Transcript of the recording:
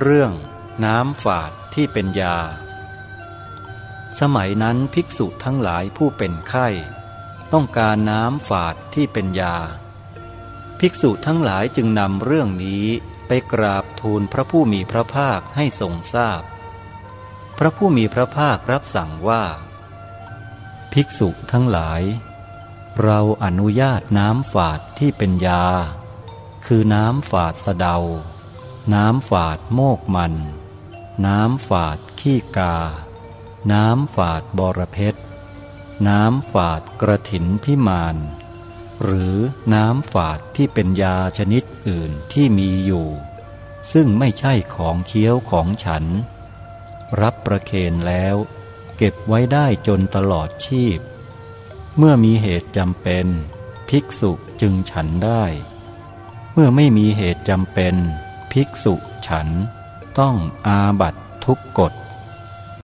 เรื่องน้ำฝาดที่เป็นยา สมัยนั้นภิกษุทั้งหลายผู้เป็นไข้ ต้องการน้ำฝาดที่เป็นยา ภิกษุทั้งหลายจึงนำเรื่องนี้ไปกราบทูลพระผู้มีพระภาคให้ทรงทราบพพระผู้มีพระภาครับสั่งว่า ภิกษุทั้งหลาย เราอนุญาตน้ำฝาดที่เป็นยา คือน้ำฝาดสะเดา น้ำฝาดโมกมัน น้ำฝาดขี้กา น้ำฝาดบรเพชรน้ำฝาดกระถินพิมาน หรือน้ำฝาดที่เป็นยาชนิดอื่นที่มีอยู่ ซึ่งไม่ใช่ของเคี้ยวของฉัน รับประเคนแล้ว เก็บไว้ได้จนตลอดชีพ เมื่อมีเหตุจำเป็น ภิกษุจึงฉันได้ เมื่อไม่มีเหตุจำเป็น ภิกษุฉันต้องอาบัตทุกกฎ